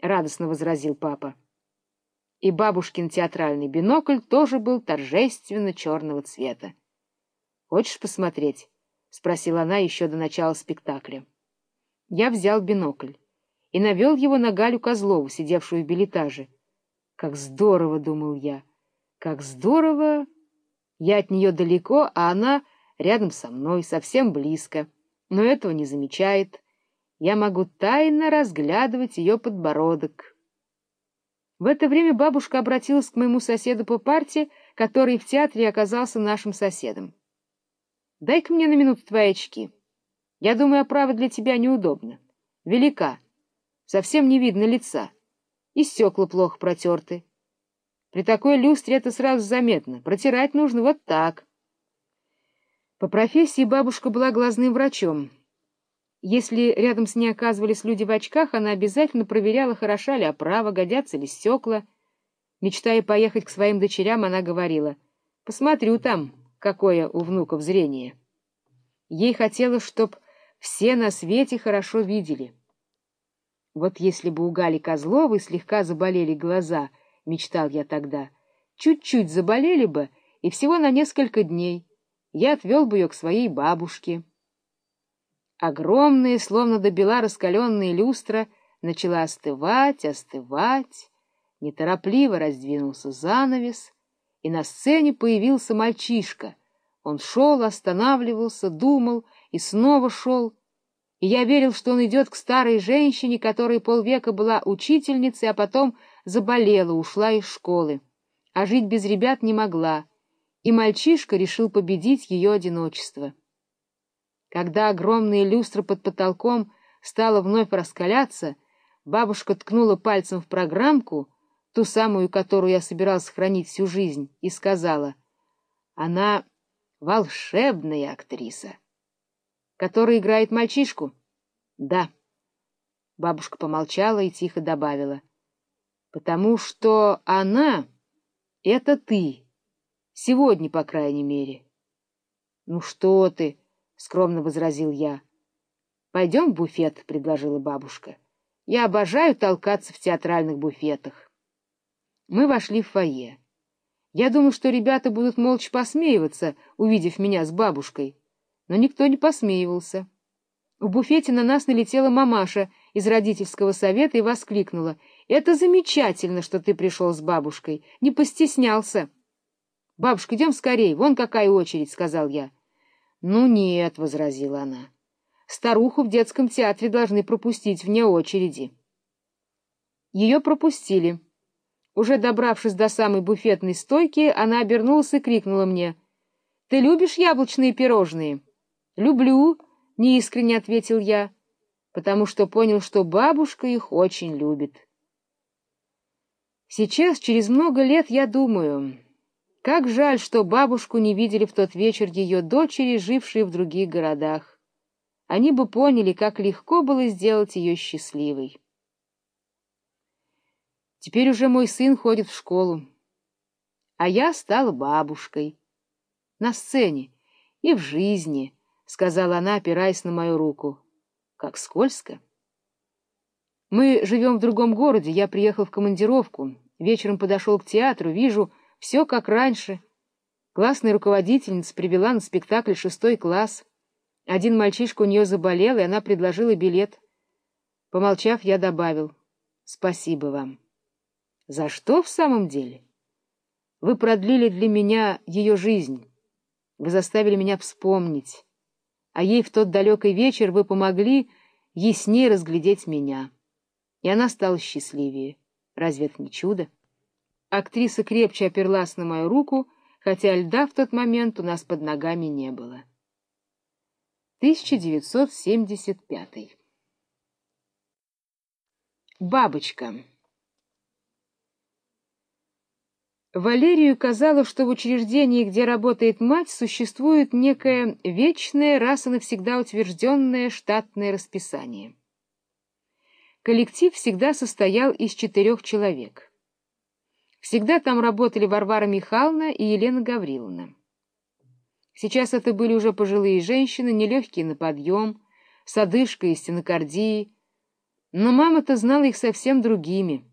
— радостно возразил папа. И бабушкин театральный бинокль тоже был торжественно черного цвета. — Хочешь посмотреть? — спросила она еще до начала спектакля. Я взял бинокль и навел его на Галю Козлову, сидевшую в билетаже. Как здорово, — думал я, — как здорово! Я от нее далеко, а она рядом со мной, совсем близко, но этого не замечает. Я могу тайно разглядывать ее подбородок. В это время бабушка обратилась к моему соседу по парте, который в театре оказался нашим соседом. — Дай-ка мне на минуту твои очки. Я думаю, оправа для тебя неудобна. Велика. Совсем не видно лица. И стекла плохо протерты. При такой люстре это сразу заметно. Протирать нужно вот так. По профессии бабушка была глазным врачом. Если рядом с ней оказывались люди в очках, она обязательно проверяла, хороша ли оправа, годятся ли стекла. Мечтая поехать к своим дочерям, она говорила, «Посмотрю там, какое у внуков зрение». Ей хотелось, чтоб все на свете хорошо видели. Вот если бы у Гали Козловой слегка заболели глаза, мечтал я тогда, чуть-чуть заболели бы, и всего на несколько дней, я отвел бы ее к своей бабушке. Огромная, словно до бела раскаленная люстра, начала остывать, остывать. Неторопливо раздвинулся занавес, и на сцене появился мальчишка. Он шел, останавливался, думал и снова шел. И я верил, что он идет к старой женщине, которая полвека была учительницей, а потом заболела, ушла из школы. А жить без ребят не могла, и мальчишка решил победить ее одиночество. Когда огромная люстра под потолком стала вновь раскаляться, бабушка ткнула пальцем в программку, ту самую, которую я собирался хранить всю жизнь, и сказала, «Она волшебная актриса». «Которая играет мальчишку?» «Да». Бабушка помолчала и тихо добавила, «Потому что она — это ты, сегодня, по крайней мере». «Ну что ты!» — скромно возразил я. — Пойдем в буфет, — предложила бабушка. — Я обожаю толкаться в театральных буфетах. Мы вошли в фойе. Я думал, что ребята будут молча посмеиваться, увидев меня с бабушкой. Но никто не посмеивался. В буфете на нас налетела мамаша из родительского совета и воскликнула. — Это замечательно, что ты пришел с бабушкой. Не постеснялся. — Бабушка, идем скорее, вон какая очередь, — сказал я. —— Ну нет, — возразила она, — старуху в детском театре должны пропустить вне очереди. Ее пропустили. Уже добравшись до самой буфетной стойки, она обернулась и крикнула мне. — Ты любишь яблочные пирожные? — Люблю, — неискренне ответил я, потому что понял, что бабушка их очень любит. Сейчас, через много лет, я думаю... Как жаль, что бабушку не видели в тот вечер ее дочери, жившие в других городах. Они бы поняли, как легко было сделать ее счастливой. Теперь уже мой сын ходит в школу, а я стала бабушкой. На сцене и в жизни, — сказала она, опираясь на мою руку. Как скользко. Мы живем в другом городе, я приехал в командировку, вечером подошел к театру, вижу — все как раньше. Классная руководительница привела на спектакль шестой класс. Один мальчишка у нее заболел, и она предложила билет. Помолчав, я добавил «Спасибо вам». «За что в самом деле?» «Вы продлили для меня ее жизнь. Вы заставили меня вспомнить. А ей в тот далекий вечер вы помогли яснее разглядеть меня. И она стала счастливее. Разве это не чудо?» Актриса крепче оперлась на мою руку, хотя льда в тот момент у нас под ногами не было. 1975 Бабочка Валерию казалось, что в учреждении, где работает мать, существует некое вечное, раз и навсегда утвержденное штатное расписание. Коллектив всегда состоял из четырех человек — Всегда там работали Варвара Михайловна и Елена Гавриловна. Сейчас это были уже пожилые женщины, нелегкие на подъем, с одышкой и стенокардией, Но мама-то знала их совсем другими.